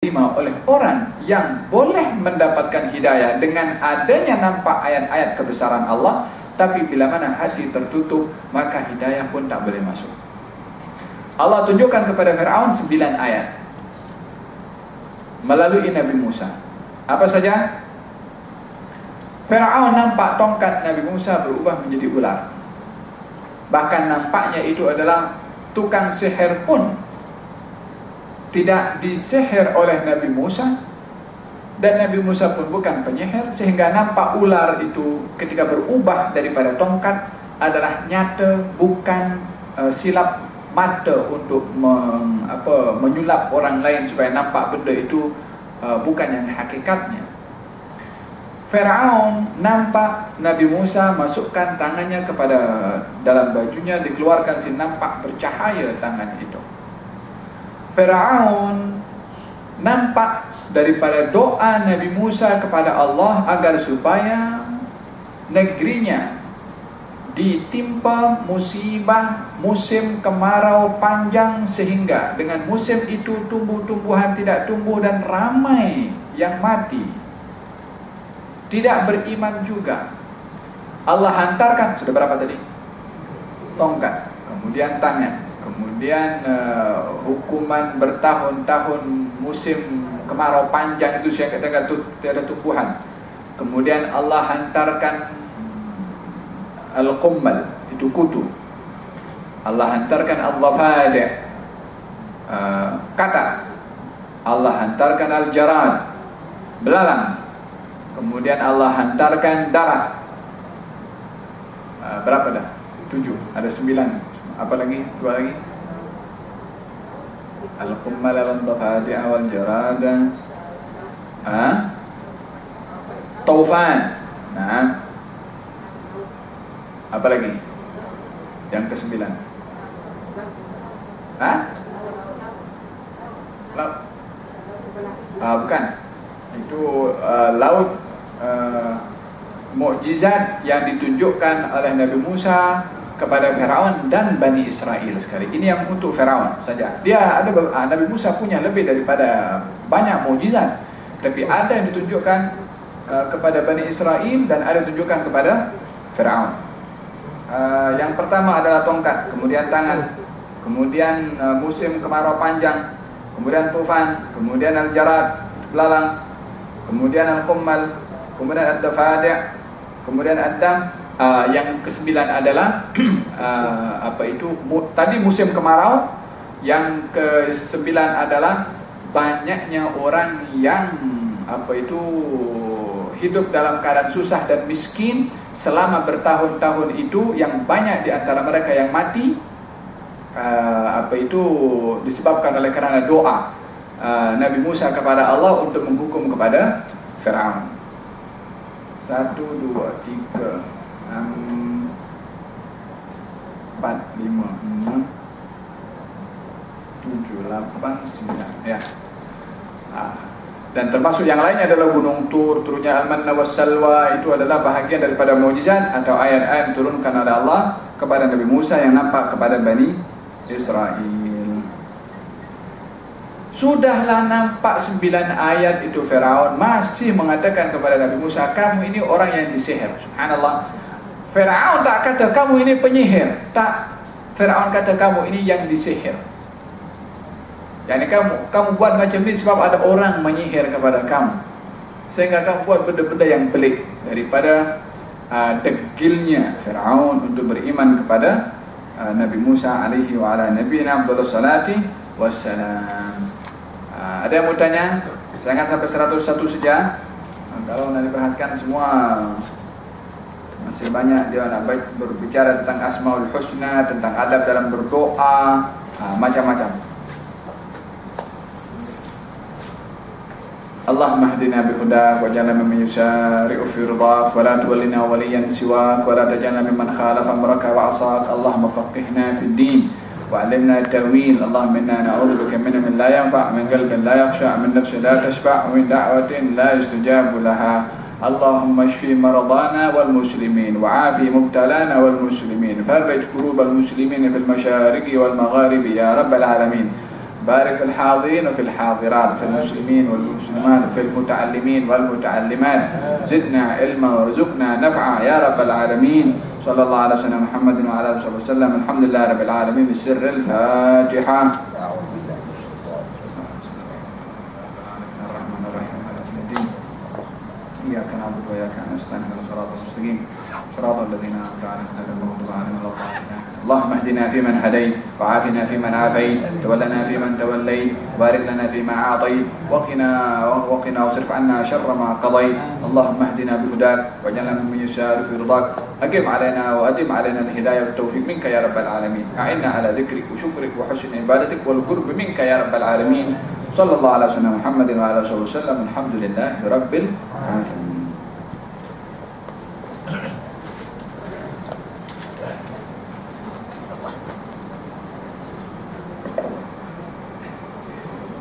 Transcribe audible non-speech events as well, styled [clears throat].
diterima oleh orang yang boleh mendapatkan hidayah dengan adanya nampak ayat-ayat kebesaran Allah. Tapi bila mana hati tertutup maka hidayah pun tak boleh masuk. Allah tunjukkan kepada Fir'aun sembilan ayat. Melalui Nabi Musa. Apa saja? Fir'aun nampak tongkat Nabi Musa berubah menjadi ular. Bahkan nampaknya itu adalah tukang sihir pun tidak disihir oleh Nabi Musa dan Nabi Musa pun bukan penyihir sehingga nampak ular itu ketika berubah daripada tongkat adalah nyata bukan uh, silap mata untuk meng, apa, menyulap orang lain supaya nampak benda itu uh, bukan yang hakikatnya Firaun nampak Nabi Musa masukkan tangannya kepada dalam bajunya dikeluarkan si nampak bercahaya tangan itu. Firaun nampak daripada doa Nabi Musa kepada Allah agar supaya negerinya ditimpa musibah musim kemarau panjang sehingga dengan musim itu tumbuh-tumbuhan tidak tumbuh dan ramai yang mati tidak beriman juga. Allah hantarkan sudah berapa tadi? Tongkat. Kemudian tangan kemudian uh, hukuman bertahun-tahun musim kemarau panjang itu saya katakan itu tiada tumbuhan kemudian Allah hantarkan al-qummal itu kutu. Allah hantarkan al-dhafadi uh, kata. Allah hantarkan al-jarad belalang. Kemudian Allah hantarkan darah. Uh, Berapa dah? Tujuh Ada sembilan Apa lagi? Dua lagi Al-Qummal al-Dhafadi awal jarada ha? Taufan Nah Apa lagi? Yang ke sembilan Ha? Laut Ah, bukan itu uh, laut uh, mukjizat yang ditunjukkan oleh Nabi Musa kepada Firaun dan Bani Israel sekali. Ini yang untuk Firaun saja. Dia ada uh, Nabi Musa punya lebih daripada banyak mukjizat, tapi ada yang ditunjukkan uh, kepada Bani Israel dan ada ditunjukkan kepada Firaun. Uh, yang pertama adalah tongkat, kemudian tangan, kemudian musim kemarau panjang, kemudian tufan, kemudian al-jarad, belalang, kemudian al-qummal, kemudian ad-dafadi', kemudian ad-dam. Uh, yang kesembilan adalah uh, [clears throat] apa itu? Mu, tadi musim kemarau, yang kesembilan adalah banyaknya orang yang apa itu hidup dalam keadaan susah dan miskin selama bertahun-tahun itu yang banyak di antara mereka yang mati uh, apa itu disebabkan oleh kerana doa uh, Nabi Musa kepada Allah untuk menghukum kepada Fir'aun. Satu, dua, tiga enam, Empat, lima, enam Tujuh, lapan, sembilan Ya ah. Dan termasuk yang lainnya adalah Gunung Tur, turunnya Al-Manna wa Salwa Itu adalah bahagian daripada mujizat Atau ayat-ayat turunkan oleh Allah Kepada Nabi Musa yang nampak kepada Bani Israel Sudahlah nampak sembilan ayat itu Firaun masih mengatakan kepada Nabi Musa, kamu ini orang yang disihir. Subhanallah. Firaun tak kata kamu ini penyihir. Tak. Firaun kata kamu ini yang disihir. Yani kamu kamu buat macam ni sebab ada orang menyihir kepada kamu. Sehingga kamu buat benda-benda yang pelik daripada uh, degilnya Firaun untuk beriman kepada uh, Nabi Musa alaihi wa ala nabiyina salati wassalam. Ha, ada yang mau tanya? Jangan sampai 101 saja. Kalau nak dibahaskan semua masih banyak dia nak berbicara tentang asmaul husna, tentang adab dalam berdoa, macam-macam. Ha, اللهم اهدنا بهداك واجعلنا ممن يسارع في رضاك ولا تولنا وليا سواك ولا تجعلنا ممن خالف امرك وعصاك اللهم فقهنا في الدين وعلمنا التأويل اللهم إنا نعوذ بك من من لا ينفع من قلب لا يخشع من نفس لا تشفع ومن دعوة لا يستجاب لها اللهم اشف مرضانا والمسلمين وعافي مبتلانا والمسلمين فرج كروب المسلمين في المشارق والمغارب يا رب العالمين. بارك في الحاضرين وفي الحاضرات في المسلمين والمسلمات في المتعلمين والمتعلمات. زدنا علما وارزقنا نفعا يا رب العالمين. صلى الله على سيدنا محمد وعلى آله وصحبه وسلم. الحمد لله رب العالمين. بالسر الفاتحة. إياك نعبد وإياك نستعين. اهدنا الصراط المستقيم. صراط الذين أنعمت عليهم غير المغضوب عليهم ولا اللهم اهدنا فيمن هديت وعافنا فيمن عافيت. تولنا فيمن توليت. وبارك لنا فيما أعطيت. وقنا وقنا واصرف عنا شر ما قضيت. اللهم اهدنا بهداك واجعلنا ممن يسار في رضاك. أقم علينا وأدم علينا الهداية والتوفيق منك يا رب العالمين. أعنا على ذكرك وشكرك وحسن عبادتك والقرب منك يا رب العالمين. صلى الله على سيدنا محمد وعلى آله وسلم. الحمد لله رب العالمين.